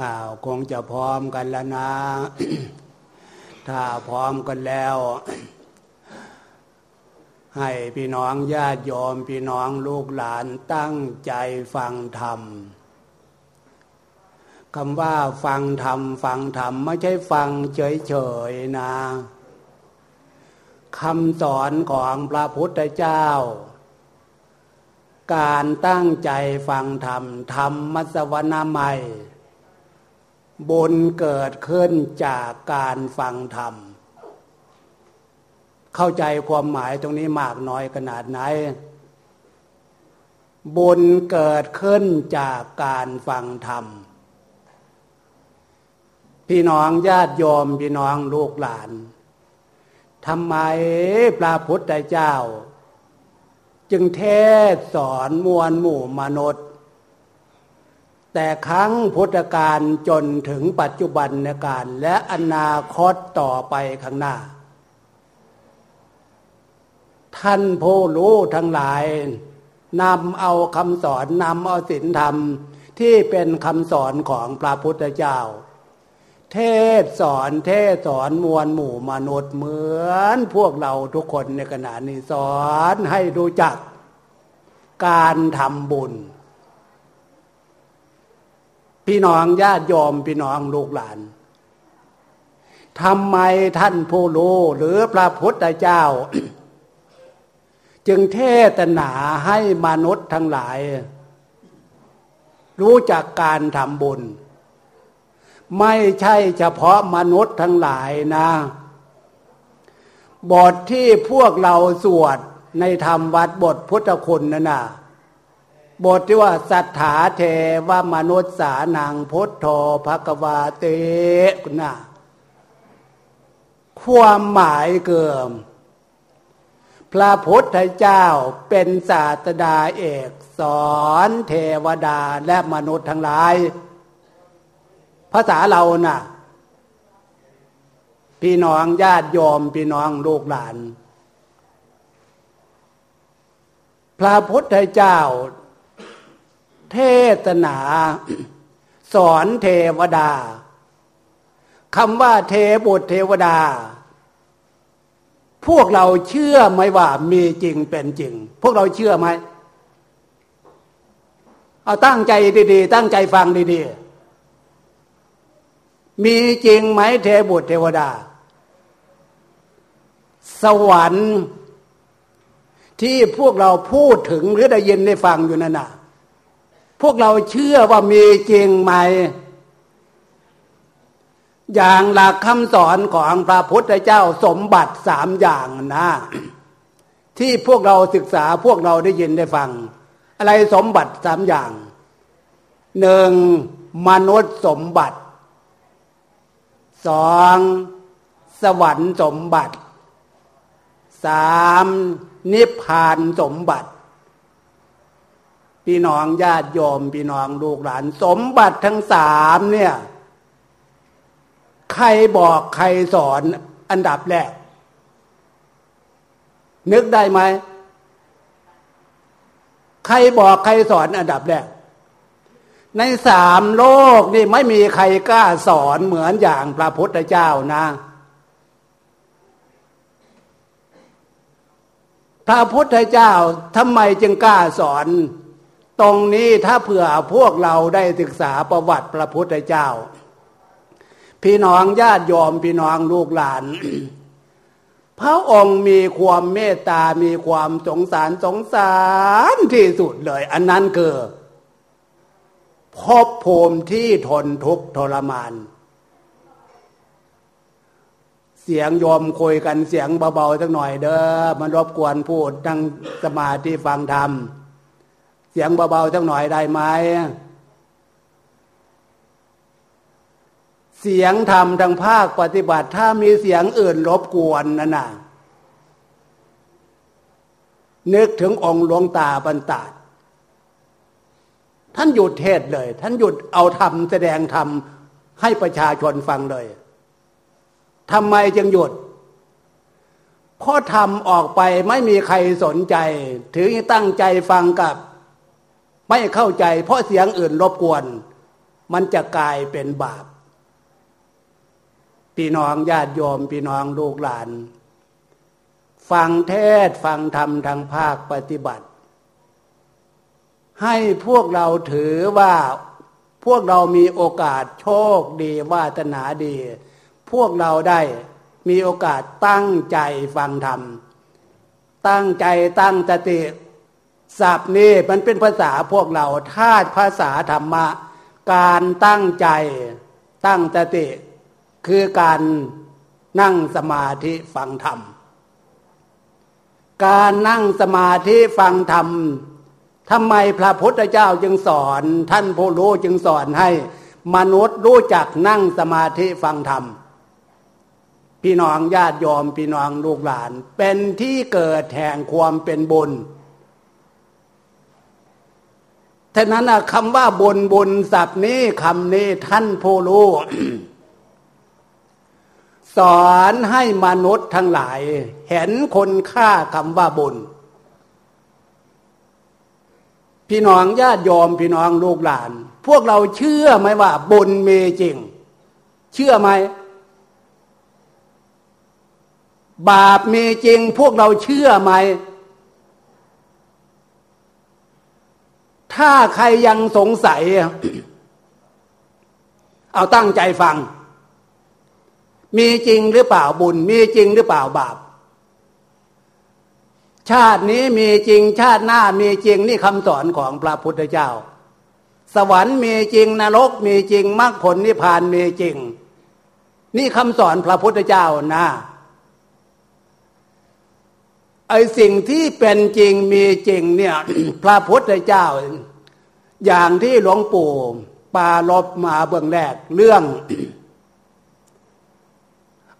อ้าวคงจะพร้อมกันแล้วนะ ถ้าพร้อมกันแล้ว ให้พี่น้องญาติโยมพี่น้องลูกหลานตั้งใจฟังธรรมคำว่าฟังธรรมฟังธรรมไม่ใช่ฟังเฉยๆนะคำสอนของพระพุทธเจ้า การตั้งใจฟังธรรมธรรมมัสวนาใหม่ บุญเกิดขึ้นจากการฟังธรรม เข้าใจความหมายตรงนี้มากน้อยขนาดไหน บุญเกิดขึ้นจากการฟังธรรม พี่น้องญาติโยมพี่น้องลูกหลานทำไมพระพุทธเจ้า จึงเทศสอนมวลหมู่มนุษย์ แต่ครั้งพุทธกาลจนถึงปัจจุบันในการและอนาคตต่อไปข้างหน้า ท่านผู้รู้ทั้งหลายนำเอาคำสอนนำเอาศีลธรรมที่เป็นคำสอนของพระพุทธเจ้า เทศสอนเทศสอนมวลหมู่มนุษย์เหมือนพวกเราทุกคนในขณะนี้สอนให้รู้จัก การทำบุญ พี่น้องญาติโยมพี่น้องลูกหลานทำไมท่านผู้รู้หรือพระพุทธเจ้า จึงเทศนาให้มนุษย์ทั้งหลาย รู้จักการทำบุญ ไม่ใช่เฉพาะมนุษย์ทั้งหลายนะบทที่พวกเราสวดในธรรมวัดบทพุทธคุณนั่นนะ บทที่ว่าสัทธาเทวมนุษย์สานังพุทโธภกวาเตกุณนะความหมายเกิมพระพุทธเจ้าเป็นศาสดาเอกสอนเทวดาและมนุษย์ทั้งหลาย ภาษาเรานะ่ะ พี่น้องญาติโยมพี่น้องลูกหลาน พระพุทธเจ้า เทศนา สอนเทวดาคำว่าเทบุตรเทวดา พวกเราเชื่อไหมว่ามีจริงเป็นจริง พวกเราเชื่อไหมเอาตั้งใจดีๆ ตั้งใจฟังดีๆ มีจริงไหมเทบุตรเทวดา สวรรค์ที่พวกเราพูดถึงหรือได้ยินได้ฟังอยู่นั่นน่ะ พวกเราเชื่อว่ามีจริงไหม อย่างหลักคำสอนของพระพุทธเจ้าสมบัติสามอย่างนะที่พวกเราศึกษาพวกเราได้ยินได้ฟัง อะไรสมบัติสามอย่างหนึ่งมนุษย์สมบัติสองสวรรค์สมบัติสามนิพพานสมบัติ พี่น้องญาติโยมพี่น้องลูกหลาน สมบัติทั้งสามเนี่ย ใครบอกใครสอนอันดับแรก นึกได้ไหม ใครบอกใครสอนอันดับแรก ในสามโลกนี่ไม่มีใครกล้าสอนเหมือนอย่างพระพุทธเจ้านะพระพุทธเจ้าทำไมจึงกล้าสอน ตรงนี้ถ้าเผื่อพวกเราได้ศึกษาประวัติพระพุทธเจ้า พี่น้องญาติโยมพี่น้องลูกหลาน พระองค์มีความเมตตา มีความสงสารสงสารที่สุดเลย อันนั้นคือพบภูมิที่ทนทุกข์ทรมาน เสียงยอมคุยกันเสียงเบาๆสักหน่อยเด้อมันรบกวนพูดนั่งสมาธิฟังธรรม สียงเบาๆสักหน่อยได้ไหมเสียงธรรมทางภาคปฏิบัติ ถ้ามีเสียงอื่นรบกวนนั่นน่ะนึกถึงองค์หลวงตาบรรดาท่านหยุดเทศเลย ท่านหยุดเอาธรรมแสดงธรรมให้ประชาชนฟังเลยทำไมจึงหยุดเพราะทำออกไปไม่มีใครสนใจ ถึงตั้งใจฟังกับ ไม่เข้าใจ เพราะเสียงอื่นรบกวน มันจะกลายเป็นบาปพี่น้องญาติโยมพี่น้องลูกหลาน ฟังเทศฟังธรรมทางภาคปฏิบัติ ให้พวกเราถือว่าพวกเรามีโอกาสโชคดีวาตนาดี พวกเราได้มีโอกาสตั้งใจฟังธรรม ตั้งใจตั้งสติ ศัพท์นี้มันเป็นภาษาพวกเราธาตุภาษาธรรมะ การตั้งใจตั้งสติคือการนั่งสมาธิฟังธรรม การนั่งสมาธิฟังธรรมทำไมพระพุทธเจ้าจึงสอน ท่านผู้รู้จึงสอนให้ มนุษย์รู้จักนั่งสมาธิฟังธรรม พี่น้องญาติยอมพี่น้องลูกหลาน เป็นที่เกิดแห่งความเป็นบุญ ท่านั้นคำว่าบุญบุญศัพท์นี้คำนี้ท่านผู้รู้สอนให้มนุษย์ทั้งหลาย เห็นคนค่าคำว่าบุญพี่น้องญาติยอมพี่น้องลูกหลาน พวกเราเชื่อไหมว่าบุญมีจริง เชื่อไหม บาปมีจริง พวกเราเชื่อไหม ถ้าใครยังสงสัย เอาตั้งใจฟัง มีจริงหรือเปล่าบุญ มีจริงหรือเปล่าบาป ชาตินี้มีจริงชาติหน้ามีจริงนี่คำสอนของพระพุทธเจ้า สวรรค์มีจริงนรกมีจริงมรรคผลนิพพานมีจริง นี่คำสอนพระพุทธเจ้านะ ไอสิ่งที่เป็นจริงมีจริงเนี่ย พระพุทธเจ้า อย่างที่หลวงปู่ปาลบมาเบื้องแรกเรื่อง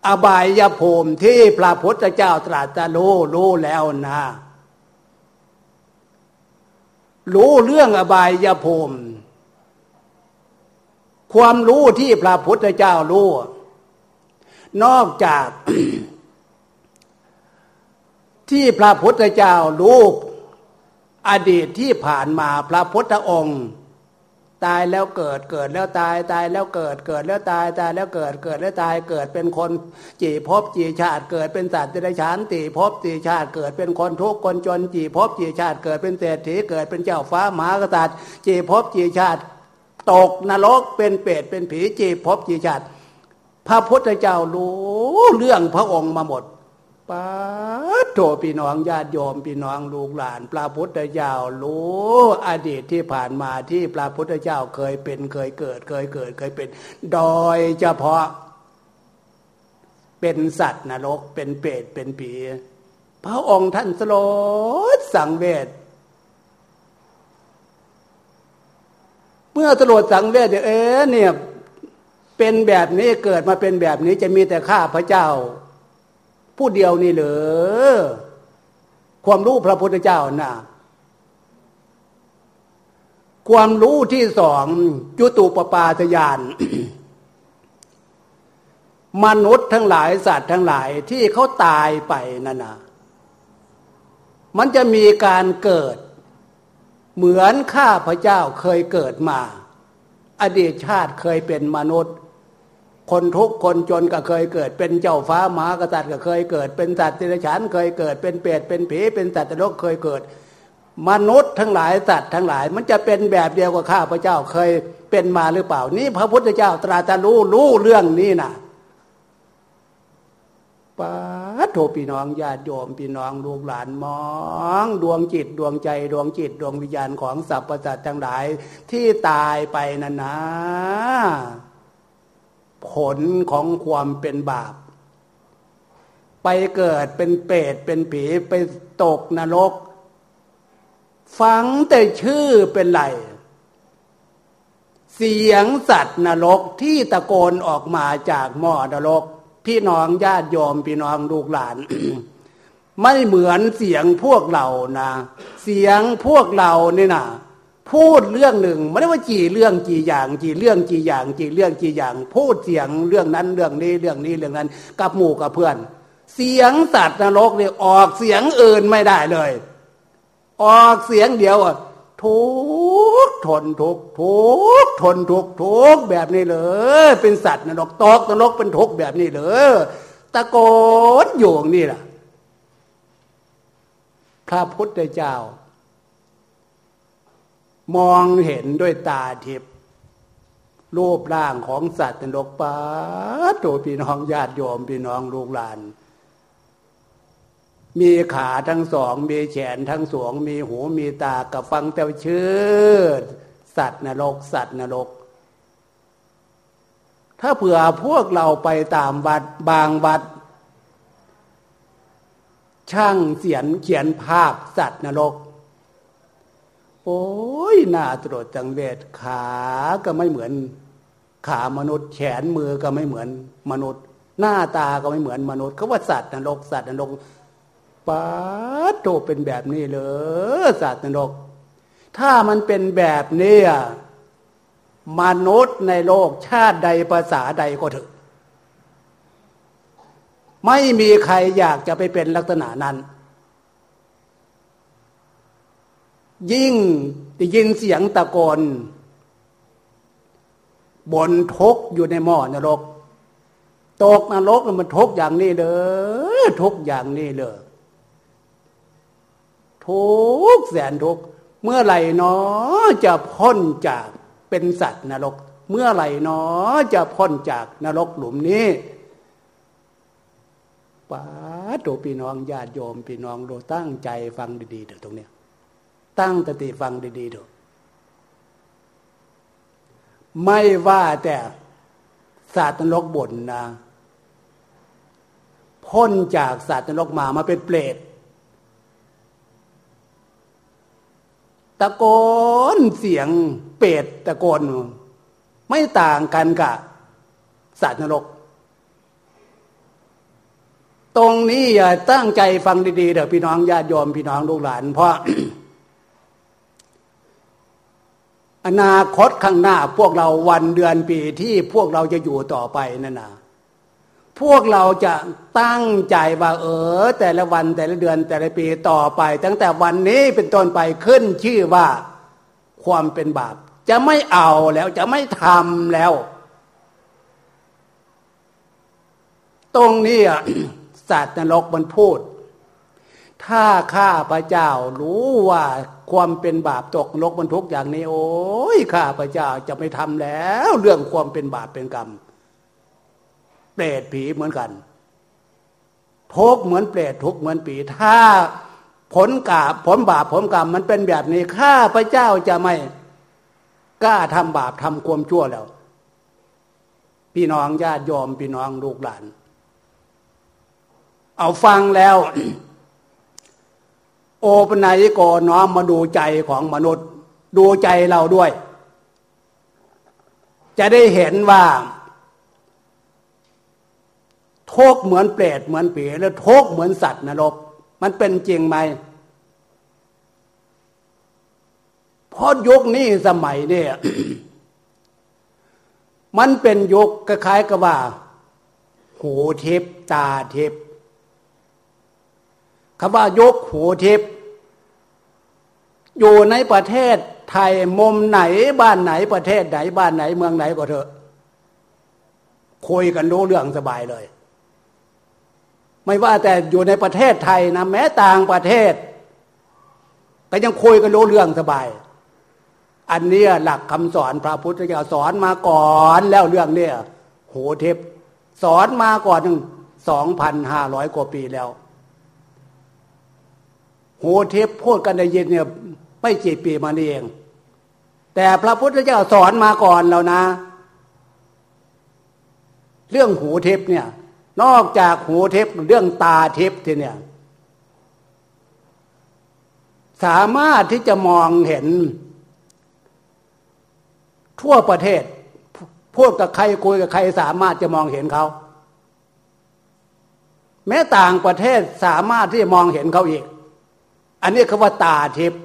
อบายภูมิที่พระพุทธเจ้าตรัสรู้รู้แล้วนะรู้เรื่องอบายภูมิความรู้ที่พระพุทธเจ้ารู้ นอกจาก ที่พระพุทธเจ้ารู้อดีตที่ผ่านมาพระพุทธองค์ ตายแล้วเกิดเกิดแล้วตายตายแล้วเกิดเกิดแล้วตายตายแล้วเกิดเกิดแล้วตายเกิดเป็นคนจีพบจีชาติเกิดเป็นสัตว์ที่ไรฉานตีพบตีชาติเกิดเป็นคนทุกคนจนจีพบจีชาติเกิดเป็นเศรษฐีเกิดเป็นเจ้าฟ้ามหากษัตริย์จีพบจีชาติตกนรกเป็นเปรตเป็นผีจีพบจีชาติ พระพุทธเจ้ารู้เรื่องพระองค์มาหมด ป้าโถพี่น้องญาติโยมพี่น้องลูกหลานพระพุทธเจ้ารู้อดีตที่ผ่านมาที่พระพุทธเจ้าเคยเป็นเคยเกิด เคยเกิด เคยเป็น โดยเฉพาะ เป็นสัตว์นรกเป็นเปรตเป็นผี พระองค์ท่านสลดสังเวชเมื่อสลดสังเวชเอ๊เนี่ยเป็นแบบนี้เกิดมาเป็นแบบนี้จะมีแต่ข้าพระเจ้า ผู้เดียวนี่เหรอความรู้พระพุทธเจ้านะ่ะ ความรู้ที่สองจุตูปปาทยาน มนุษย์ทั้งหลายสัตว์ทั้งหลายที่เขาตายไปนั่นนะมันจะมีการเกิด เหมือนข้าพระเจ้าเคยเกิดมา อดีตชาติเคยเป็นมนุษย์ คนทุกคนจนก็เคยเกิด เป็นเจ้าฟ้าหมากษัตริย์ก็เคยเกิด เป็นสัตว์ติรฉานเคยเกิด เป็นเปรตเป็นผีเป็นสัตว์นรกเคยเกิด มนุษย์ทั้งหลายสัตว์ทั้งหลาย มันจะเป็นแบบเดียวกับข้าพระเจ้าเคยเป็นมาหรือเปล่า นี่พระพุทธเจ้าตรัสรู้รู้เรื่องนี้นะป้าโทพี่น้องญาติโยมพี่น้องลูกหลานมอง ดวงจิตดวงใจดวงจิตดวงวิญญาณของสรรพสัตว์ทั้งหลายที่ตายไปนั่นนะ ผลของความเป็นบาป ไปเกิดเป็นเปรตเป็นผีไปตกนรก ฟังแต่ชื่อเป็นไร เสียงสัตว์นรกที่ตะโกนออกมาจากหม้อนรก พี่น้องญาติโยมพี่น้องลูกหลาน ไม่เหมือนเสียงพวกเรานะ เสียงพวกเราเนี่ยนะ พูดเรื่องหนึ่งไม่ได้ว่าจีเรื่องจีอย่างจีเรื่องจีอย่างจีเรื่องจีอย่าง พูดเสียงเรื่องนั้นเรื่องนี้เรื่องนี้เรื่องนั้น กับหมู่กับเพื่อน เสียงสัตว์นรกเนี่ยออกเสียงอื่นไม่ได้เลย ออกเสียงเดียวอะทุกทนทุกทุกทนทุกทุกแบบนี้เลย เป็นสัตว์นรกตกนรกเป็นทุกแบบนี้เลยตะโกนอยู่นี่แหละพระพุทธเจ้า มองเห็นด้วยตาทิพย์รูปร่างของสัตว์นรกป้าตัวพี่น้องญาติโยมพี่น้องลูกหลาน มีขาทั้งสอง มีแขนทั้งสองมีหูมีตากับฟังแต่ชื่อ สัตว์นรก สัตว์นรก ถ้าเผื่อพวกเราไปตามวัดบางวัด ช่างเสียนเขียนภาพสัตว์นรก โอ้ยหน่าตรวจจังเวทขาก็ไม่เหมือน ขามนุษย์แขนมือก็ไม่เหมือนมนุษย์ หน้าตาก็ไม่เหมือนมนุษย์เขาว่าสัตว์นรกสัตว์นรกป้าโตเป็นแบบนี้เลยสัตว์นรก ถ้ามันเป็นแบบนี้มนุษย์ในโลกชาติใดภาษาใดก็เถอะไม่มีใครอยากจะไปเป็นลักษณะนั้น ยิ่งได้ยินเสียงตะโกนบนทุกอยู่ในหม้อนรก ตกนรกมันทุกอย่างนี้เลยทุกอย่างนี้เลยทุกแสนทุกเมื่อไหร่เนอจะพ้นจากเป็นสัตว์นรก เมื่อไหร่เนอจะพ้นจากนรกหลุมนี้ป้าตัวพี่น้องญาติโยมพี่น้องโดตั้งใจฟังดีๆเถอะตรงเนี้ย ตั้งตติฟังดีๆเถอะไม่ว่าแต่ศาสตร์นรกบ่นนะพ้นจากศาสตร์นรกมามาเป็นเปรตตะโกนเสียงเปรตตะโกน ไม่ต่างกันกับศาสตร์นรก ตรงนี้อย่าตั้งใจฟังดีๆเถอะพี่น้องญาติโยมพี่น้องลูกหลาน เพราะ อนาคตข้างหน้าพวกเราวันเดือนปีที่พวกเราจะอยู่ต่อไปนั่นนะพวกเราจะตั้งใจว่าเออ แต่ละวันแต่ละเดือนแต่ละปีต่อไป ตั้งแต่วันนี้เป็นต้นไปขึ้นชื่อว่าความเป็นบาป จะไม่เอาแล้วจะไม่ทำแล้ว ตรงนี้สัตว์นรกมันพูด ถ้าข้าพระเจ้ารู้ว่า ความเป็นบาปตกนกมันทุกอย่างนี้ โอ้ยข้าพระเจ้าจะไม่ทำแล้ว เรื่องความเป็นบาปเป็นกรรมเปรตผีเหมือนกันทุกเหมือนเปรตทุกเหมือนผีถ้าผลกาผลบาปผลกรรมมันเป็นแบบนี้ข้าพระเจ้าจะไม่กล้าทำบาปทำความชั่วแล้ว พี่น้องญาติยอมพี่น้องลูกหลาน เอาฟังแล้ว โอปนัยกน้อมมาดูใจของมนุษย์ ดูใจเราด้วย จะได้เห็นว่าทุกเหมือนเปรตเหมือนผีแล้วทุกเหมือนสัตว์นรก มันเป็นจริงไหมเพราะยุคนี้สมัยเนี่ยมันเป็นยุคคล้ายๆกับว่า หูทิพตาทิพ คำว่ายกหูทิพอยู่ในประเทศไทยมุมไหนบ้านไหนประเทศไหนบ้านไหนเมืองไหนก็เถอะ คุยกันรู้เรื่องสบายเลย ไม่ว่าแต่อยู่ในประเทศไทยนะแม้ต่างประเทศก็ยังคุยกันรู้เรื่องสบาย อันนี้หลักคำสอนพระพุทธเจ้าสอนมาก่อนแล้วเรื่องเนี้ยโหเทพสอนมาก่อนหนึ่งสองพันห้าร้อยกว่าปีแล้ว โหเทพพูดกันในเย็นเนี่ยไม่กี่ปีมานี่เอง แต่พระพุทธเจ้าสอนมาก่อนแล้วนะ เรื่องหูเทพเนี่ย นอกจากหูเทพเรื่องตาเทพทีเนี่ย สามารถที่จะมองเห็น ทั่วประเทศพูดกับใครคุยกับใครสามารถจะมองเห็นเขา แม้ต่างประเทศสามารถที่จะมองเห็นเขาอีก อันนี้คือว่าตาทิพย์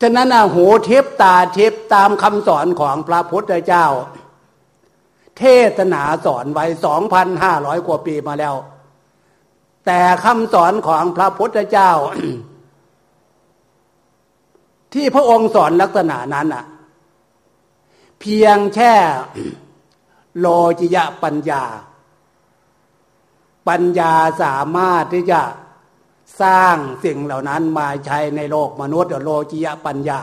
ฉะนั้นหูทิพตาทิพตามคำสอนของพระพุทธเจ้า เทศนาสอนไว้สองพันห้าร้อยกว่าปีมาแล้ว แต่คำสอนของพระพุทธเจ้า ที่พระองค์สอนลักษณะนั้นอะเพียงแค่โลจิยะปัญญา ปัญญาสามารถที่จะสร้างสิ่งเหล่านั้นมาใช้ในโลกมนุษย์โลจิยะปัญญา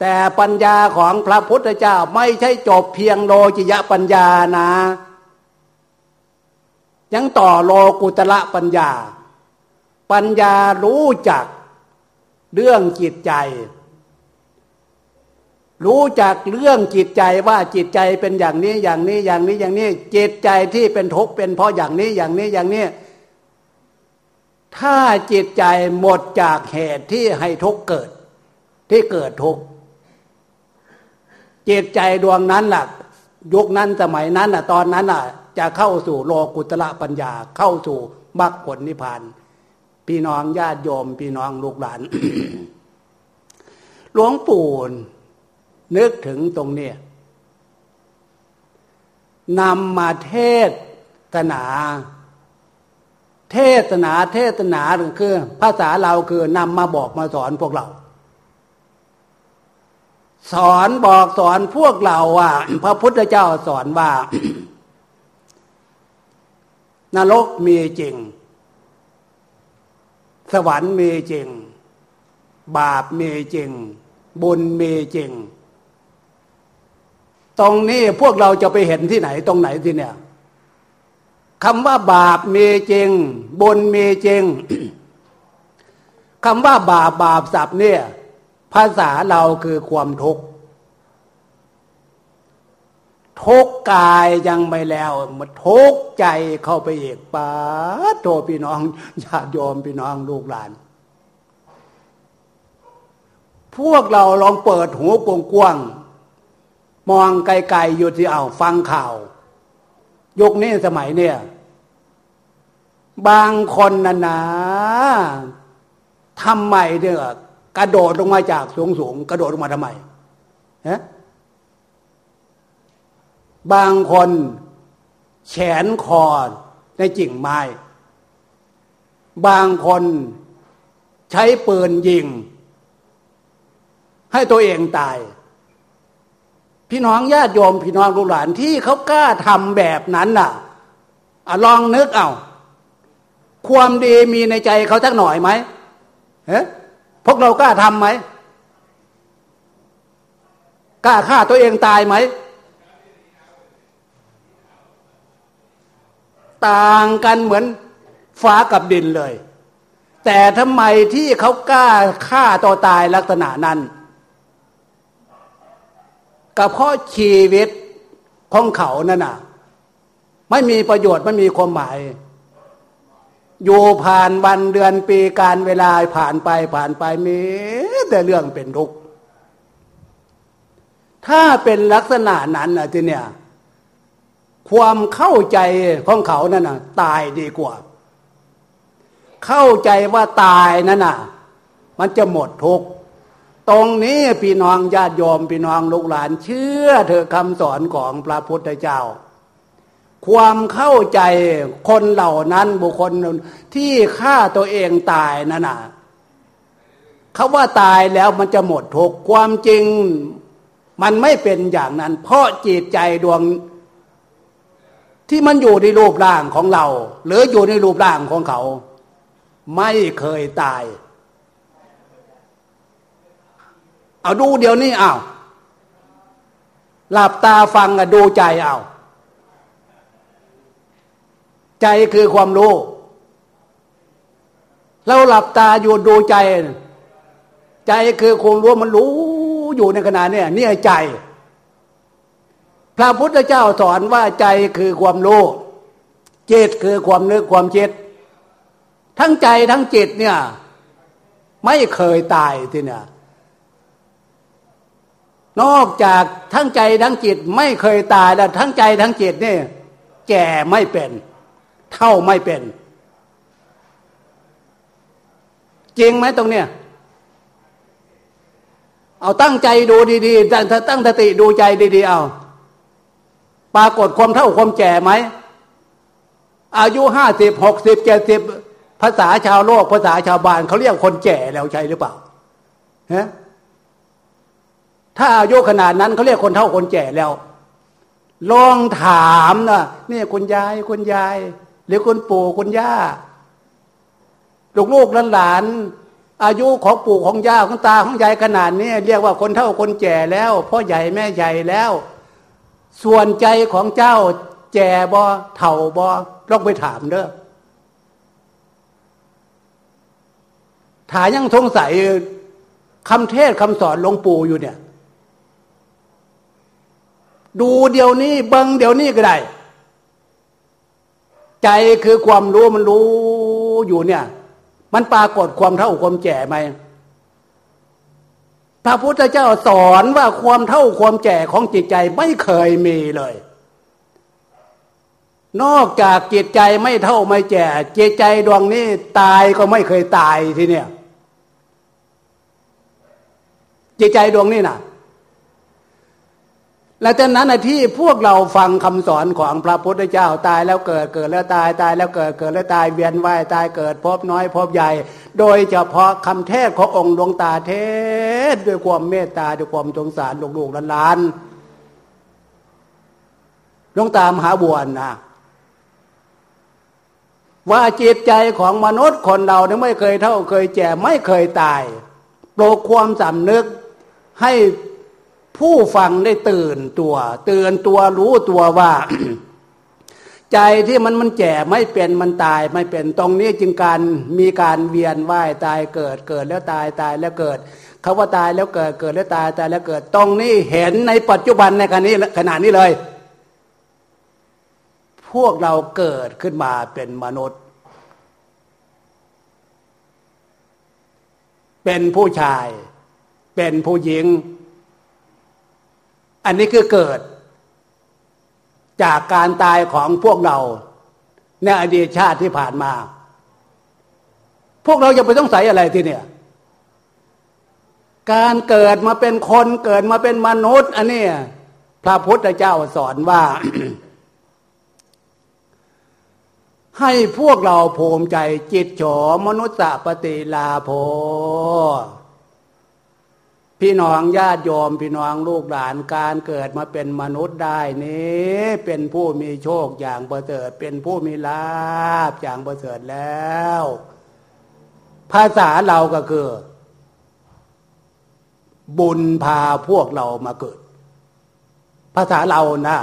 แต่ปัญญาของพระพุทธเจ้าไม่ใช่จบเพียงโลจิยะปัญญานะ ยังต่อโลกุตละปัญญา ปัญญารู้จักเรื่องจิตใจ รู้จักเรื่องจิตใจว่าจิตใจเป็นอย่างนี้อย่างนี้อย่างนี้อย่างนี้จิตใจที่เป็นทุกข์เป็นเพราะอย่างนี้อย่างนี้อย่างนี้ ถ้าจิตใจหมดจากเหตุที่ให้ทุกข์เกิด ที่เกิดทุกข์จิตใจดวงนั้นล่ะยุคนั้นสมัยนั้นอะ ตอนนั้นอะ จะเข้าสู่โลกุตละปัญญาเข้าสู่มรรคผลนิพพาน พี่น้องญาติโยม พี่น้องลูกหลาน หลวงปู่ นึกถึงตรงนี้นำมาเทศนา เทศนาเทศนาคือ ภาษาเราคือนำมาบอกมาสอนพวกเรา สอนบอกสอนพวกเราว่า พระพุทธเจ้าสอนว่านรกมีจริง สวรรค์มีจริง บาปมีจริง บุญมีจริง ตรงนี้พวกเราจะไปเห็นที่ไหนตรงไหนที่เนี่ยคำว่าบาปมีจริงบุญมีจริงคำว่าบาปบาปศัพท์เนี่ย ภาษาเราคือความทุกข์ทุกกายยังไม่แล้วมันทุกใจเข้าไปอีกป้าโตพี่น้องญาติโยมพี่น้องลูกหลาน พวกเราลองเปิดหูกว้าง มองไกลๆอยู่ที่เอาฟังข่าว ยุคนี้สมัยเนี่ย บางคนนะนะทำไมเนี่ยกระโดดลงมาจากสูงๆกระโดดลงมาทำไมฮะบางคนแขนคอในกิ่งไม้ บางคนใช้ปืนยิง ให้ตัวเองตาย พี่น้องญาติโยมพี่น้องลูกหลานที่เขากล้าทำแบบนั้นน่ะอะลองนึกเอาความดีมีในใจเขาสักหน่อยไหมเฮ้พวกเรากล้าทำไหมกล้าฆ่าตัวเองตายไหม ต่างกันเหมือนฟ้ากับดินเลย แต่ทำไมที่เขากล้าฆ่าตัวตายลักษณะนั้น ก็เพราะชีวิตของเขานั่นน่ะ ไม่มีประโยชน์ไม่มีความหมาย อยู่ผ่านวันเดือนปีการเวลาผ่านไปผ่านไปมีแต่เรื่องเป็นทุกข์ถ้าเป็นลักษณะนั้นนะทีเนี้ยความเข้าใจของเขานั่นน่ะ ตายดีกว่า เข้าใจว่าตายนั่นน่ะ มันจะหมดทุกข์ ตรงนี้พี่น้องญาติโยมพี่น้องลูกหลาน เชื่อเถอะคำสอนของพระพุทธเจ้า ความเข้าใจคนเหล่านั้นบุคคลที่ฆ่าตัวเองตายนั่นน่ะเขาว่าตายแล้วมันจะหมดทุกความจริง มันไม่เป็นอย่างนั้น เพราะจิตใจดวง ที่มันอยู่ในรูปร่างของเรา หรืออยู่ในรูปร่างของเขา ไม่เคยตาย เอาดูเดี๋ยวนี้เอาหลับตาฟังอะดูใจเอาใจคือความรู้เราหลับตาอยู่ดูใจ ใจคือความรู้มันรู้อยู่ในขณะนี้นี่ใจ พระพุทธเจ้าสอนว่าใจคือความรู้จิตคือความนึกความจิตทั้งใจทั้งจิตเนี่ย ไม่เคยตายทีเนี่ย นอกจากทั้งใจทั้งจิตไม่เคยตายแล้วทั้งใจทั้งจิตนี่ แก่ไม่เป็น เท่าไม่เป็น จริงไหมตรงเนี้ยเอาตั้งใจดูดีๆ ตั้งตั้งสติดูใจดีๆ เอา ปรากฏความเท่าความแก่ไหม อายุห้าสิบหกสิบเจ็ดสิบภาษาชาวโลก ภาษาชาวบ้านเขาเรียกคนแก่แล้วใช่หรือเปล่าฮะ ถ้าอายุขนาดนั้นเขาเรียกคนเท่าคนแก่แล้ว ลองถามนะนี่คุณยายคุณยาย หรือคุณปู่คุณย่าลูกลูกหลาน อายุของปู่ของย่าของตาของยายขนาดนี้เรียกว่าคนเท่าคนแก่แล้วพ่อใหญ่แม่ใหญ่แล้ว ส่วนใจของเจ้าแจ่บอเถ่าบอลองไปถามเด้อถายังสงสัยคำเทศคำสอนหลวงปู่อยู่เนี่ย ดูเดี๋ยวนี้เบิงเดี๋ยวนี้ก็ได้ ใจคือความรู้มันรู้อยู่เนี่ย มันปรากฏความเท่าความแก่ไหมพระพุทธเจ้าสอนว่าความเท่าความแก่ของจิตใจไม่เคยมีเลย นอกจากจิตใจไม่เท่าไม่แก่จิตใจดวงนี้ตายก็ไม่เคยตายทีเนี่ยจิตใจดวงนี้นะ และจากนั้นที่พวกเราฟังคำสอนของพระพุทธเจ้าตายแล้วเกิดเกิดแล้วตายตายแล้วเกิดเกิดแล้วตายเวียนว่ายตายเกิดพบน้อยพบใหญ่ โดยเฉพาะคำเทศขององค์ดวงตาเทศ ด้วยความเมตตาด้วยความสงสารลูกๆหลานๆดวงตามหาบวนนะว่าจิตใจของมนุษย์คนเราเนี่ยไม่เคยเท่าเคยแก่ไม่เคยตาย โปรความสำนึกให้ ผู้ฟังได้ตื่นตัว ตื่นตัวรู้ตัวว่า ใจที่มันมันแก่ไม่เป็นมันตายไม่เป็นตรงนี้จึงการมีการเวียนว่ายตายเกิดเกิดแล้วตายตายแล้วเกิดคาว่าตายแล้วเกิดเกิดแล้วตายตายแล้วเกิดตรงนี้เห็นในปัจจุบันในขณะนี้ขณะนี้เลย พวกเราเกิดขึ้นมาเป็นมนุษย์ เป็นผู้ชาย เป็นผู้หญิง อันนี้คือเกิด จากการตายของพวกเราในอดีตชาติที่ผ่านมา พวกเราจะไปต้องใส่อะไรทีเนี่ย การเกิดมาเป็นคนเกิดมาเป็นมนุษย์ อันนี้พระพุทธเจ้าสอนว่า ให้พวกเราภูมิใจจิตโฉมนุษย์ปฏิลาโภ พี่น้องญาติโยมพี่น้องลูกหลานการเกิดมาเป็นมนุษย์ได้นี้เป็นผู้มีโชคอย่างประเสริฐเป็นผู้มีลาภอย่างประเสริฐแล้ว ภาษาเราก็คือ บุญพาพวกเรามาเกิด ภาษาเรานะ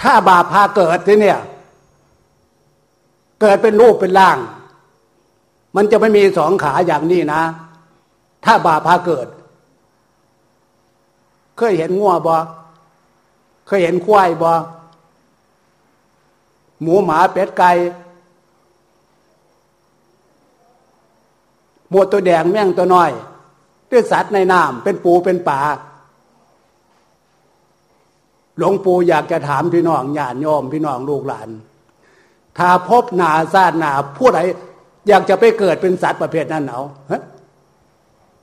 ถ้าบาปพาเกิดที่เนี่ย เกิดเป็นรูปเป็นร่าง มันจะไม่มีสองขาอย่างนี้นะ ถ้าบาปพาเกิด เคยเห็นงัวบอเคยเห็นควายบอหมูหมาเป็ดไก่หมดตัวแดงแม่งตัวน้อยด้วยสัตว์ในน้ำเป็นปูเป็นป่าหลวงปู่อยากจะถามพี่น้องญาติโยมพี่น้องลูกหลาน ถ้าพบหนาซาดหนาผู้ใด อยากจะไปเกิดเป็นสัตว์ประเภทนั้นเอาฮะ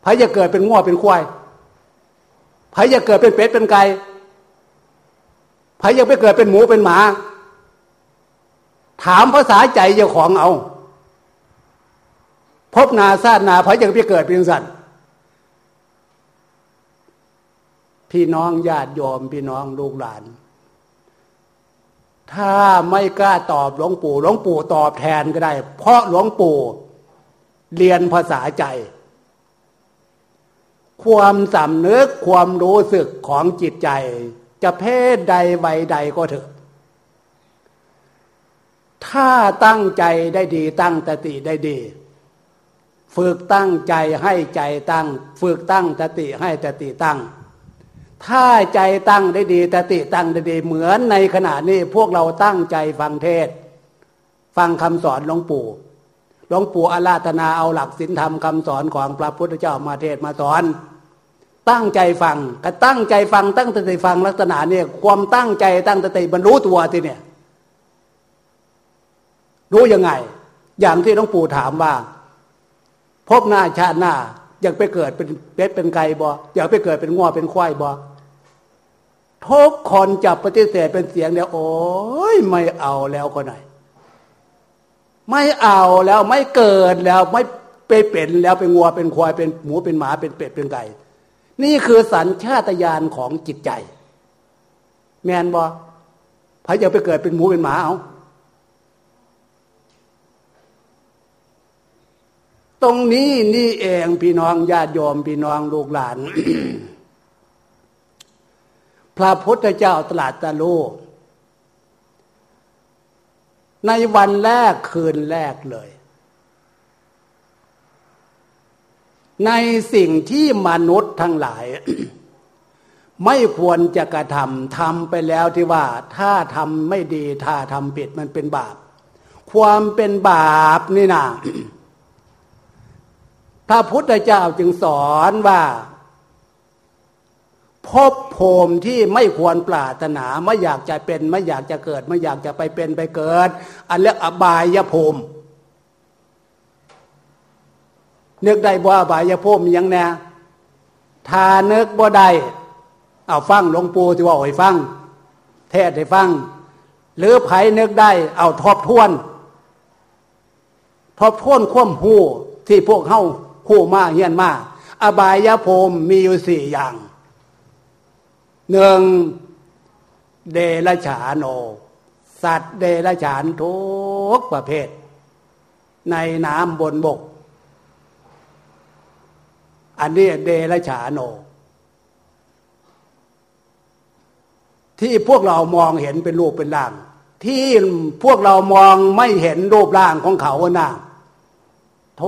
ใครจะเกิดเป็นง้อเป็นควายใครจะเกิดเป็นเป็ดเป็นไก่ใครจะไปเกิดเป็นหมูเป็นหมา ถามภาษาใจเจ้าของเอา พบนาซาดนาใครจะไปเกิดเป็นสัตว์พี่น้องญาติโยมพี่น้องลูกหลาน ถ้าไม่กล้าตอบหลวงปู่หลวงปู่ตอบแทนก็ได้ เพราะหลวงปู่เรียนภาษาใจ ความสำนึกความรู้สึกของจิตใจ จะเพศใดใบใดก็เถอะ ถ้าตั้งใจได้ดีตั้งตติได้ดี ฝึกตั้งใจให้ใจตั้ง ฝึกตั้งตติให้ตติตั้ง ถ้าใจตั้งได้ดีตติตั้งได้ดี เหมือนในขณะนี้พวกเราตั้งใจฟังเทศ ฟังคำสอนหลวงปู่หลวงปู่อาราธนาเอาหลักศีลธรรมคำสอนของพระพุทธเจ้ามาเทศมาสอน ตั้งใจฟังก็ตั้งใจฟังตั้งใจฟังลักษณะเนี่ยความตั้งใจตั้งใจบรรลุตัวทีเนี่ยรู้ยังไง อย่างที่หลวงปู่ถามว่า พบหน้าชาติหน้าอยากไปเกิดเป็นเป็ดเป็นไก่บออยากไปเกิดเป็นง้อเป็นควายบอ ทุกคนจะปฏิเสธเป็นเสียงเดียวโอ้ยไม่เอาแล้วก็ไหนไม่เอาแล้วไม่เกิดแล้วไม่ไปเป็นแล้วไปงัวเป็นควายเป็นหมูเป็นหมาเป็นเป็ดเป็นไก่นี่คือสัญชาตญาณของจิตใจ แมนบอพระจะไปเกิดเป็นหมูเป็นหมาเอาตรงนี้นี่เองพี่น้องญาติโยมพี่น้องลูกหลาน ระพุทธเจ้าตรัสตะลูในวันแรกคืนแรกเลย ในสิ่งที่มนุษย์ทั้งหลาย ไม่ควรจะกระทำทำไปแล้วที่ว่า ถ้าทำไม่ดีถ้าทำผิดมันเป็นบาป ความเป็นบาปนี่นะพระพุทธเจ้าจึงสอนว่า พบภูมิที่ไม่ควรปรารถนาไม่อยากจะเป็นไม่อยากจะเกิด ไม่อยากจะไปเป็นไปเกิด อันเรียกอบายภูมินึกได้บ่อบายภูมิยังแน่ทานึกบ่ได้เอาฟังหลวงปู่ที่ว่าให้ฟัง เทศให้ฟัง หรือไผนึกได้ เอาทบทวน ทบทวนข้อมหูที่พวกเฮาคู่มาเฮียนมาอบายภูมิมีอยู่สี่อย่าง หนึ่งเดรฉานโนสัตว์เดรฉานทุกประเภท ในน้ำบนบก อันนี้เดรฉานโนที่พวกเรามองเห็นเป็นรูปเป็นร่าง ที่พวกเรามองไม่เห็นรูปร่างของเขาหน่ะโท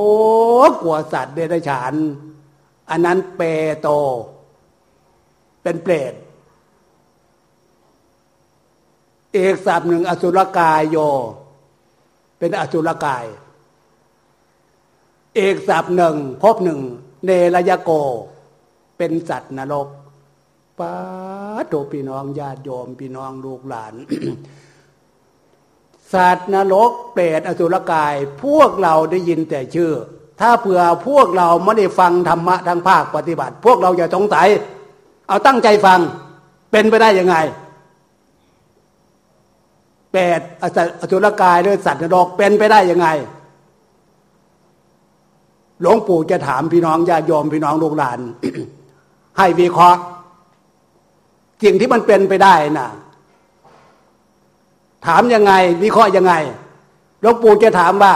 กว่าสัตว์เดรัจฉาน อันนั้นเปโต เป็นเปรต เอกสับหนึ่งอสุรกายโย เป็นอสุรกาย เอกสับหนึ่งพบหนึ่งเนรยโก เป็นสัตว์นรกป้าโตพี่น้องญาติโยมพี่น้องลูกหลาน สัตว์นรกเปรตอสุรกาย พวกเราได้ยินแต่ชื่อ ถ้าเผื่อพวกเราไม่ได้ฟังธรรมะทางภาคปฏิบัติ พวกเราอย่าสงสัย เอาตั้งใจฟังเป็นไปได้ยังไง แปดอสุรกายหรือสัตว์นรกเป็นไปได้ยังไง หลวงปู่จะถามพี่น้องญาติโยมพี่น้องลูกหลาน ให้วิเคราะห์สิ่งที่มันเป็นไปได้น่ะ ถามยังไง วิเคราะห์ยังไงหลวงปู่จะถามว่า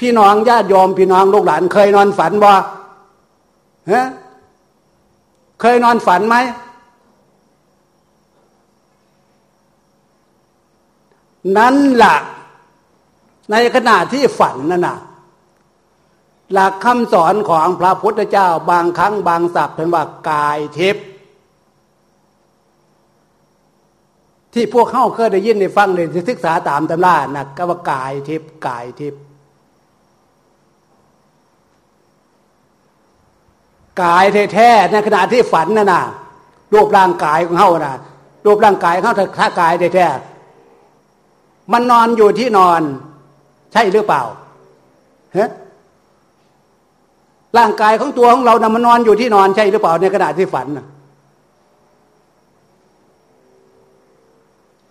พี่น้องญาติโยมพี่น้องลูกหลาน เคยนอนฝันบ่ฮะเคยนอนฝันไหม นั้นละ่ะ ในขณะที่ฝันนั่นน่ะหลักคำสอนของพระพุทธเจ้าบางครั้งบางศัพท์เป็นว่ากายทิพย์ที่พวกเข้าเคยได้ยินได้ฟังเลยศึกษาตามตำรานะก็ว่ากายทิพย์กายทิพย์กายแท้ๆในขณะที่ฝันน่ะนะรูปร่างกายของเขานะรูปร่างกายเขาถ้ากายแท้ มันนอนอยู่ที่นอน ใช่หรือเปล่าฮะร่างกายของตัวของเรานะ่ะมันนอนอยู่ที่นอนใช่หรือเปล่าในขณะที่ฝันนะ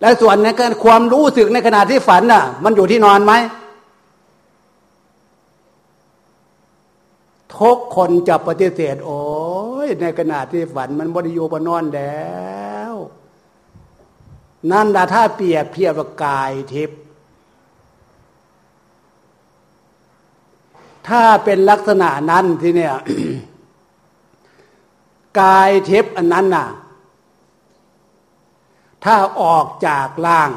และส่วนในการความรู้สึกในขณะที่ฝันน่ะ มันอยู่ที่นอนไหมทุกคนจะปฏิเสธ โอ้ยในขณะที่ฝันมันบริยูปนอนแล้ว นั่นละถ้าเปรียบเทียบกายทิพย์ถ้าเป็นลักษณะนั้นที่เนี่ยกายทิพย์อันนั้นน่ะ ถ้าออกจากล่าง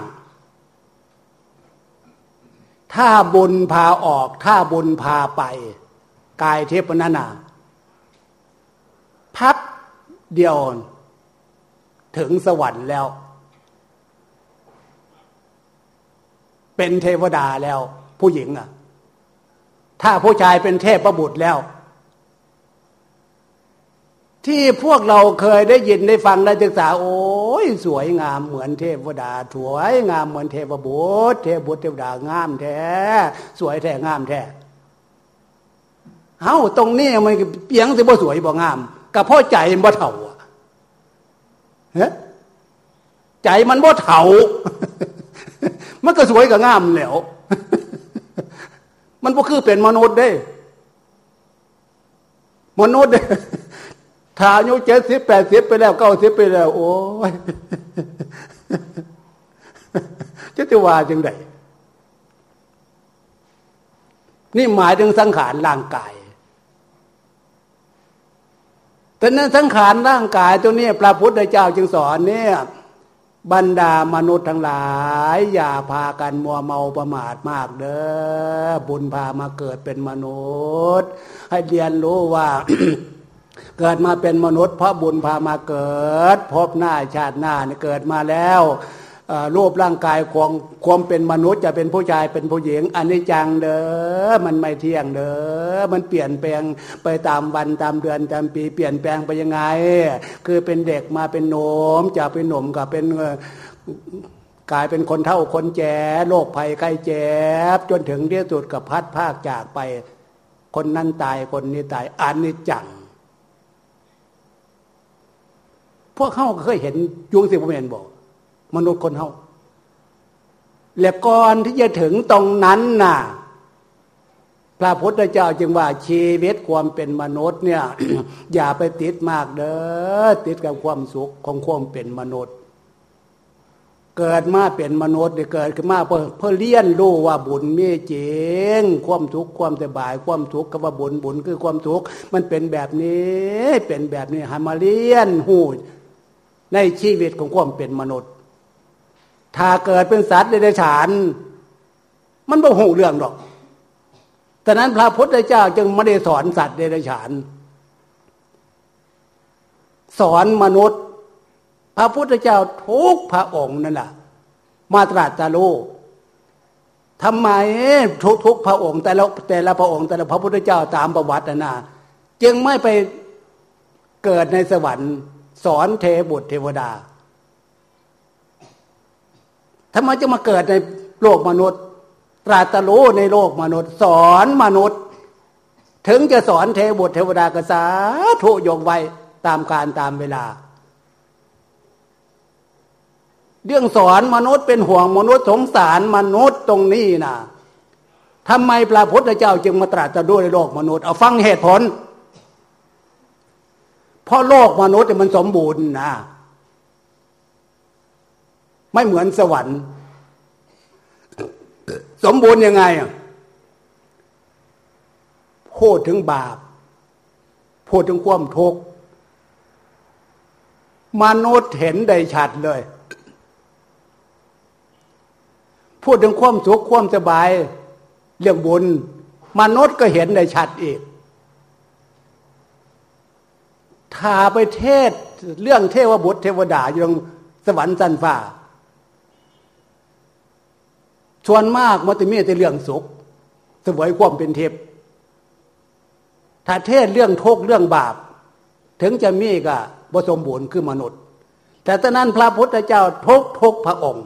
ถ้าบุญพาออก ถ้าบุญพาไป กายทิพย์อันนั้นน่ะ พับเดียวถึงสวรรค์แล้ว เป็นเทวดาแล้ว ผู้หญิงอะ ถ้าผู้ชายเป็นเทพประบุตรแล้ว ที่พวกเราเคยได้ยินได้ฟังได้ศึกษา โอ้ยสวยงามเหมือนเทพดาสวยงามเหมือนเทพบุตร เทพบุตรเทวดางามแท้ สวยแท้งามแท้เฮ้าตรงนี้มันเปียงสิบ่สวยบ่งามกับพ่อใจมันบ่เถ่าเฮ้ใจมันบ่เถ่า มันก็สวยกับงามแล้ว มันก็คือเป็นมนุษย์ได้ มนุษย์ถ้าอายุเจ็ดสิบแปดสิบไปแล้วเก้าสิบไปแล้ว โอ้ยจะจะว่าจังไดนี่หมายถึงสังขารร่างกายแต่นั้นสังขารร่างกายตัวนี้พระพุทธเจ้าจึงสอนเนี่ย บรรดามนุษย์ทั้งหลาย อย่าพากันมัวเมาประมาทมากเด้อบุญพามาเกิดเป็นมนุษย์ ให้เรียนรู้ว่าเกิดมาเป็นมนุษย์เพราะบุญพามาเกิด พบหน้าชาติหน้าเกิดมาแล้ว รูปร่างกายของความเป็นมนุษย์จะเป็นผู้ชายเป็นผู้หญิงอันนี้จังเด้อมันไม่เที่ยงเด้อมันเปลี่ยนแปลงไปตามวันตามเดือนตามปีเปลี่ยนแปลงไปยังไง คือเป็นเด็กมาเป็นหนุ่มจะเป็นหนุ่มกับเป็นกลายเป็นคนเท่าคนแก่โรคภัยไข้เจ็บจนถึงที่สุดกับพัดภาคจากไป คนนั้นตายคนนี้ตายอันนี้จังพวกเขาเคยเห็นยุงสิบเมนบอก มนุษย์คนเฮาและก่อนที่จะถึงตรงนั้นน่ะ พระพุทธเจ้าจึงว่าชีวิตความเป็นมนุษย์เนี่ย อย่าไปติดมากเด้อติดกับความสุขของความเป็นมนุษย์ เกิดมาเป็นมนุษย์เกิดขึ้นมาเพื่อเพื่อเลี้ยนรู้ว่าบุญมีจริงความทุกข์ความสบายความทุกข์กับว่าบุญบุญคือความทุกข์มันเป็นแบบนี้ เป็นแบบนี้หามาเลี้ยนหูในชีวิตของความเป็นมนุษย์ ถ้าเกิดเป็นสัตว์เดรัจฉาน มันบ่หูเรื่องหรอกแต่นั้นพระพุทธเจ้าจึงไม่ได้สอนสัตว์เดรัจฉาน สอนมนุษย์ พระพุทธเจ้าทุกพระองค์นั่นแหละมาตรัสโลทำไมทุกทุกพระองค์แต่ละแต่ละพระองค์ แต่ละพระพุทธเจ้าตามประวัตินะจึงไม่ไปเกิดในสวรรค์ สอนเทบุตรเทวดา ทำไมจะมาเกิดในโลกมนุษย์ ตราตรู้ในโลกมนุษย์ สอนมนุษย์ ถึงจะสอนเทวดเทวดากษาทุยงไว้ตามการตามเวลา เรื่องสอนมนุษย์เป็นห่วงมนุษย์สงสารมนุษย์ตรงนี้นะทำไมพระพุทธเจ้าจึงมาตรัสรู้ในโลกมนุษย์เอาฟังเหตุผล เพราะโลกมนุษย์มันสมบูรณ์นะ ไม่เหมือนสวรรค์ สมบูรณ์ยังไงอะพูดถึงบาปพูดถึงความทุกข์มนุษย์เห็นได้ชัดเลย พูดถึงความสุขความสบาย เรื่องบุญมนุษย์ก็เห็นได้ชัดอีกถ้าไปเทศเรื่องเทวบุตรเทวดาอยู่สวรรค์สันฟ้า ส่วนมากมันจะมีแต่เรื่องสุขสวยความเป็นเทพถ้าเทศเรื่องทกเรื่องบาป ถึงจะมีก็บสมบูรณ์คือมนุษย์ แต่ตอนนั้นพระพุทธเจ้าทุกทุกพระองค์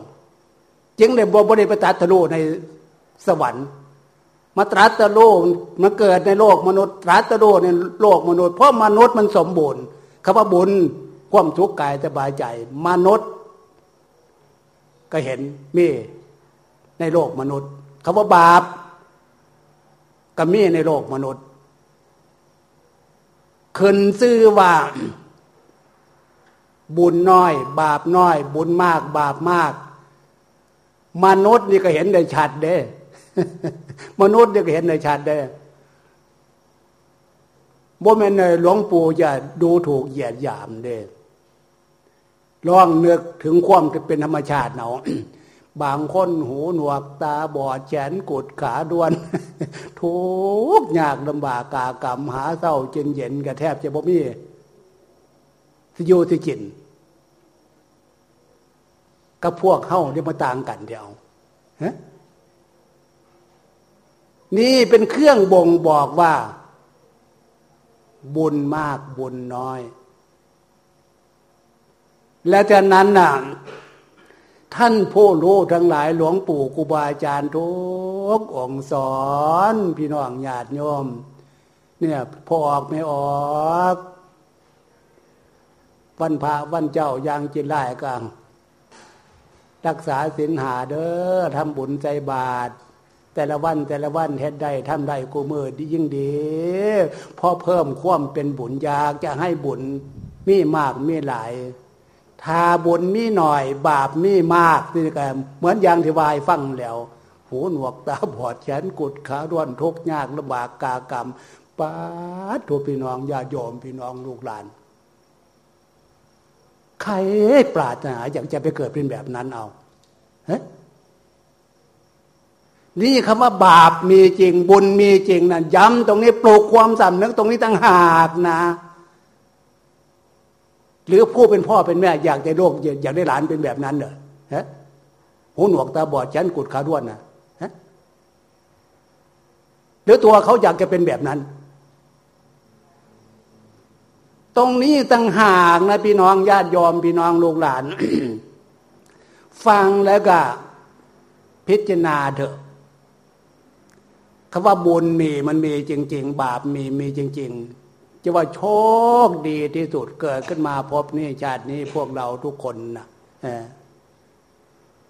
จึงได้บริปตัตรูในสวรรค์ มาตรัสโลมาเกิดในโลกมนุษย์ตรัสโลในโลกมนุษย์ เพราะมนุษย์มันสมบูรณ์คำว่าบุญความทุกข์กายสบายใจ มนุษย์ ก็เห็นมี ในโลกมนุษย์คำว่าบาปก็มีในโลกมนุษย์ขึ้นซื่อว่า บุญน้อย บาปน้อย บุญมาก บาปมาก มนุษย์นี่ก็เห็นได้ชัดเด้มนุษย์นี่ก็เห็นได้ชัดเด้บ่แม่นหลวงปู่จะดูถูกเหยียดหยามเด้ลองเนึกถึงความเป็นธรรมชาติเนาะ บางคนหูหนวกตาบอดแขนกุดขาด้วน ทุกยากลำบากกากรรมหาเศร้าเจนเย็นกระแทบจะบ่มีสิโยสิจินกับพวกเข้าเดี๋ยวมาต่างกันเดียวนี่เป็นเครื่องบ่งบอกว่า บุญมากบุญน้อย และจากนั้นน่ะ ท่านผู้รู้ทั้งหลายหลวงปู่ครูบาอาจารย์ทุกองสอนพี่น้องญาติโยม เนี่ยพอออกไม่ออก วันพระวันเจ้ายังจินไล่กันรักษาศีลหาเด้อทำบุญใจบาตรแต่ละวันแต่ละวันเฮ็ดได้ทำได้กูมือดียิ่งดีพอเพิ่มความเป็นบุญอยากจะให้บุญมีมากมีหลาย ถ้าบุญมีหน่อย บาปมีมากนี่กเหมือนอย่างที่วายฟังแล้ว หูหนวกตาบอดแขนกุดขาร้อนทุกยากลำบากกากรรมป้าตัวพี่น้องญาโยมพี่น้องลูกหลาน ใครปรารถนาอยากจะไปเกิดเป็นแบบนั้นเอาเฮ้นี่คำว่าบาปมีจริงบุญมีจริงนะย้ำตรงนี้ปลูกความสำนึกตรงนี้ตั้งหากนะ หรือผู้เป็นพ่อเป็นแม่ อยากได้โลกอยากได้หลานเป็นแบบนั้นเหรอฮะหูหนวกตาบอดฉันกุดขาด้วนนะฮะหรือตัวเขาอยากจะเป็นแบบนั้น ตรงนี้ตั้งหากนะพี่น้องญาติยอมพี่น้องลูกหลาน ฟังแล้วก็ พิจารณาเถอะคำว่าบุญมีมันมีจริง ๆ บาปมีมีจริง ๆ จะว่าโชคดีที่สุดเกิดขึ้นมาพบนี่ชาตินี้พวกเราทุกคนนะ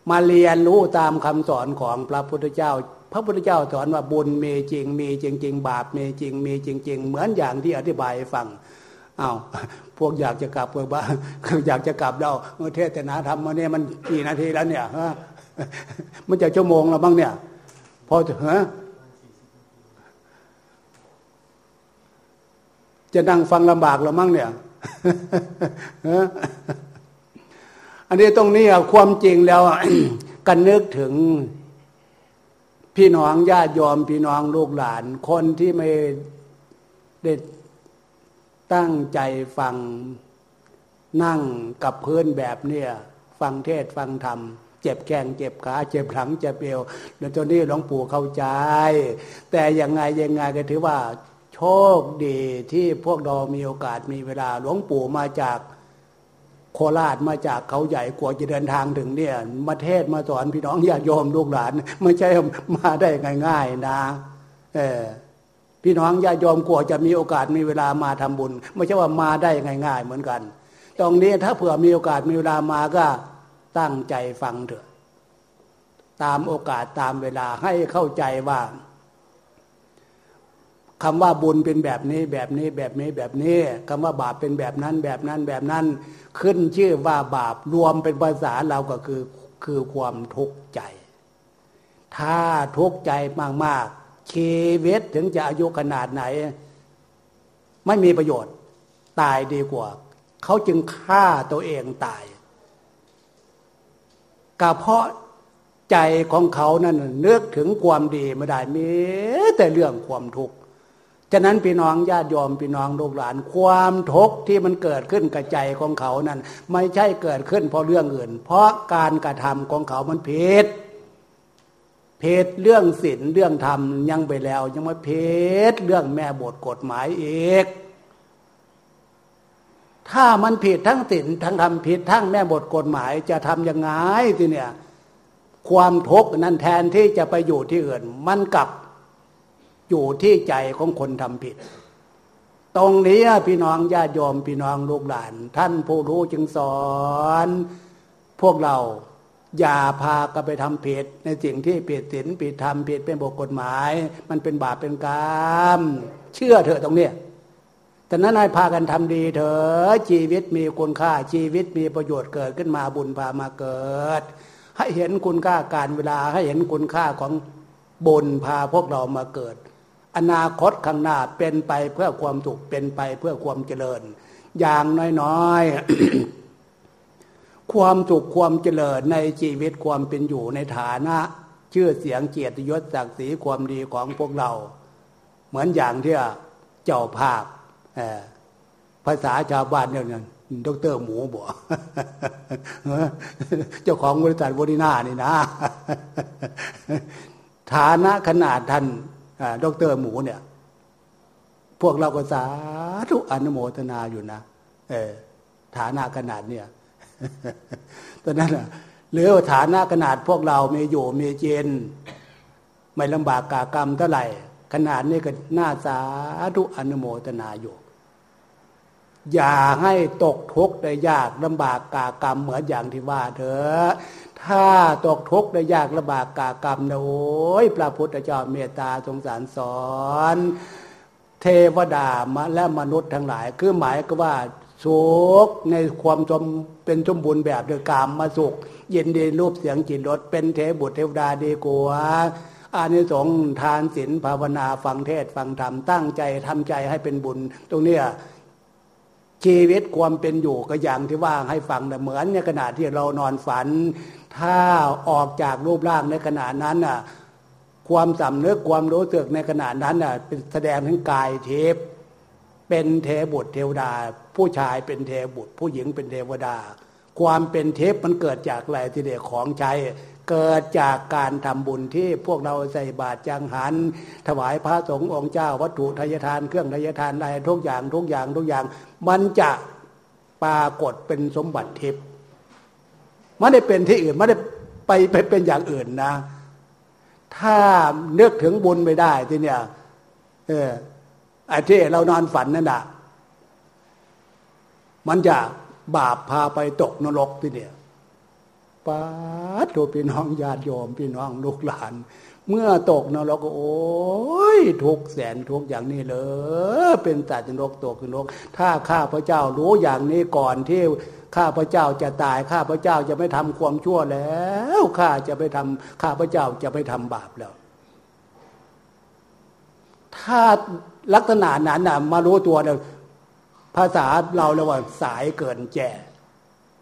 มาเรียนรู้ตามคำสอนของพระพุทธเจ้า พระพุทธเจ้าสอนว่าบุญมีจริง มีจริงๆบาปมีจริง มีจริงๆเหมือนอย่างที่อธิบายฟังอา้าวพวกอยากจะกลับพวกบ้าอยากจะกลับเราเทศนาธรรมมาเนี่ยมันกี่นาทีแล้วเนี่ยมันจะชั่วโมงแล้วบ้างเนี่ย พอจะฮะ จะนั่งฟังลำบากหรือมั้งเนี่ยอันนี้ตรงนี้ความจริงแล้วกันนึกถึงพี่น้องญาติยอมพี่น้องลูกหลาน คนที่ไม่ได้ตั้งใจฟังนั่งกับพื้นแบบเนี่ย ฟังเทศฟังธรรม เจ็บแขงเจ็บขาเจ็บหลังเจ็บเอวแล้วตัวนี้หลวงปู่เข้าใจ แต่ยังไงยังไงก็ถือว่า โชคดีที่พวกเรามีโอกาสมีเวลาหลวงปู่มาจากโคราชมาจากเขาใหญ่กว่าจะเดินทางถึงเนี่ยมาเทศมาสอนพี่น้องญาติโยมลูกหลาน ไม่ใช่มาได้ง่าย ๆนะ เออพี่น้องญาติโยมกลัวจะมีโอกาสมีเวลามาทำบุญ ไม่ใช่ว่ามาได้ง่าย ๆ เหมือนกัน ตรงนี้ถ้าเผื่อมีโอกาสมีเวลามาก็ตั้งใจฟังเถอะ ตามโอกาสตามเวลาให้เข้าใจว่า คำว่าบุญเป็นแบบนี้แบบนี้แบบนี้แบบนี้คำว่าบาปเป็นแบบนั้นแบบนั้นแบบนั้น ขึ้นชื่อว่าบาปรวมเป็นภาษาเราก็คือคือความทุกข์ใจ ถ้าทุกข์ใจมากๆชีวิตถึงจะอายุขนาดไหน ไม่มีประโยชน์ ตายดีกว่า เขาจึงฆ่าตัวเองตายก็เพาะใจของเขานั่นนึกถึงความดีไม่ได้มีแต่เรื่องความทุกข์ ฉะนั้นพี่น้องญาติโยมพี่น้องลูกหลาน ความทุกข์ที่มันเกิดขึ้นกับใจของเขานั้น ไม่ใช่เกิดขึ้นเพราะเรื่องอื่น เพราะการกระทำของเขามันผิดผิดเรื่องศีลเรื่องธรรมยังไปแล้ว ยังมาผิดเรื่องแม่บทกฎหมายอีกถ้ามันผิดทั้งศีลทั้งธรรมผิดทั้งแม่บทกฎหมายจะทำยังไงทีเนี่ย ความทุกข์นั้นแทนที่จะไปอยู่ที่อื่น มันกลับ อยู่ที่ใจของคนทำผิด ตรงนี้พี่น้องญาติโยมพี่น้องลูกหลาน ท่านผู้รู้จึงสอน พวกเราอย่าพากันไปทำผิด ในสิ่งที่ผิดศีลผิดธรรมผิดเป็นบทกฎหมาย มันเป็นบาปเป็นกรรมเชื่อเถอะตรงนี้แต่นั้นนายพากันทำดีเถอะชีวิตมีคุณค่าชีวิตมีประโยชน์เกิดขึ้นมาบุญพามาเกิด ให้เห็นคุณค่าการเวลาให้เห็นคุณค่าของบุญพาพวกเรามาเกิด อนาคตข้างหน้าเป็นไปเพื่อความสุขเป็นไปเพื่อความเจริญ อย่างน้อยๆ ความสุขความเจริญในชีวิตความเป็นอยู่ในฐานะชื่อเสียงเกียรติยศศักดิ์ศรีความดีของพวกเรา เหมือนอย่างที่เจ้าภาพภาษาชาวบ้านเนี่ยดรหมูบอกเจ้าของบริษัทบริณานี่นะ ฐานะขนาดท่าน ดรหมูเนี่ย พวกเราก็สาธุอนุโมทนาอยู่นะเออฐานะขนาดเนี่ยตอนนั้นอะหรือฐานะขนาดพวกเราเมีอยู่มีเจน ไม่ลำบากกากรรมเท่าไหร่ ขนาดนี้ก็น่าสาธุอนุโมทนาอยู่อย่าให้ตกทุกข์ได้ยากลำบากกากรรมเหมือนอย่างที่ว่าเถอะ ถ้าตกทุกข์ได้ยากลำบากกากรรมนะโอ้ยพระพุทธเจ้าเมตตาสงสารสอน เทวดามาและมนุษย์ทั้งหลาย คือหมายก็ว่าสุขในความสมเป็นสมบูรณ์แบบโดยกามมาสุข เย็นดีรูปเสียงจิตรสเป็นเทบุตรเทวดาดีกว่าอานิสงส์ทานศีลภาวนาฟังเทศฟังธรรมตั้งใจทำใจให้เป็นบุญ ตรงเนี้ยชีวิตความเป็นอยู่ก็อย่างที่ว่าให้ฟังแต่เหมือนในขณะที่เรานอนฝัน ถ้าออกจากรูปร่างในขณะนั้นน่ะความสำนึกความรู้สึกในขณะนั้นน่ะเป็นแสดงถึงกายเทพเป็นเทบุตรเทวดา ผู้ชายเป็นเทบุตร ผู้หญิงเป็นเทวดา ความเป็นเทพมันเกิดจากอะไรที่เด็กของใช้เกิดจากการทำบุญที่พวกเราใส่บาตรจังหัน ถวายพระสงฆ์องค์เจ้า วัตถุทายทานเครื่องทายทานอะไรทุกอย่างทุกอย่างทุกอย่าง มันจะปรากฏเป็นสมบัติทิพย์ ไม่ได้เป็นที่อื่นไม่ได้ไปไปเป็นอย่างอื่นนะ ถ้าเนึกถึงบุญไม่ได้ที่เนี่ย เออไอ้ที่เรานอนฝันนั่นแหะมันจะบาปพาไปตกนรกที่เนี่ยป้าตัวพี่น้องญาติโยมพี่น้องลูกหลาน เมื่อตกนรกก็โอ้ยทุกแสนทุกอย่างนี้เลยเป็นตัดนรกตกนรก ถ้าข้าพระเจ้ารู้อย่างนี้ก่อนที่ ข้าพระเจ้าจะตาย ข้าพระเจ้าจะไม่ทำความชั่วแล้ว ข้าจะไปทำข้าพระเจ้าจะไปทำบาปแล้ว ถ้าลักษณะนั้นน่ะ มารู้ตัวเนี่ยภาษาเราเรียกว่าสายเกินแก่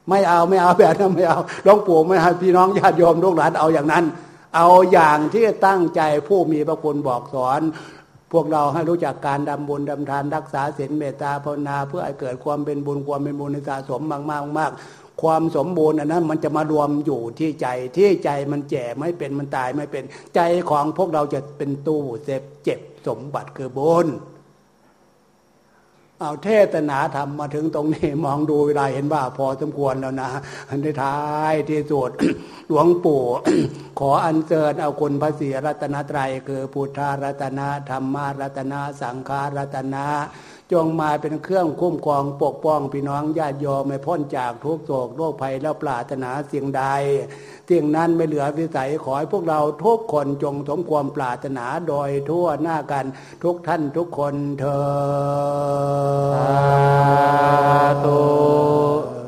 ไม่เอาไม่เอาแบบนั้นไม่เอาหลวงปู่ไม่ให้พี่น้องญาติโยมลูกหลานเอาอย่างนั้น เอาอย่างที่ตั้งใจผู้มีพระคุณบอกสอน พวกเราให้รู้จักการดำบุญดำทานรักษาศีลเมตตาภาวนา เพื่อให้เกิดความเป็นบุญความเป็นบุญในสะสมมากมากมากความสมบูรณ์อันนั้นมันจะมารวมอยู่ที่ใจที่ใจมันแจ่ไม่เป็นมันตายไม่เป็น ใจของพวกเราจะเป็นตู้เซฟเจ็บสมบัติคือบุญ เอาเทศนาธรรมมาถึงตรงนี้มองดูเวลาเห็นว่าพอสมควรแล้วนะในท้ายที่สุดหลวงปู่ ขออัญเชิญเอาคุณพระศรีรัตนตรัยคือพุทธรัตนะธรรมารัตนะสังฆารัตนะ จงมาเป็นเครื่องคุ้มครองปกป้องพี่น้องญาติโยมไม่พ้นจากทุกโศกโรคภัยแล้วปราถนาสิ่งใดสิ่งนั้นไม่เหลือวิสัยขอให้พวกเราทุกคนจงสมความปราถนาโดยทั่วหน้ากันทุกท่านทุกคนเธอตุ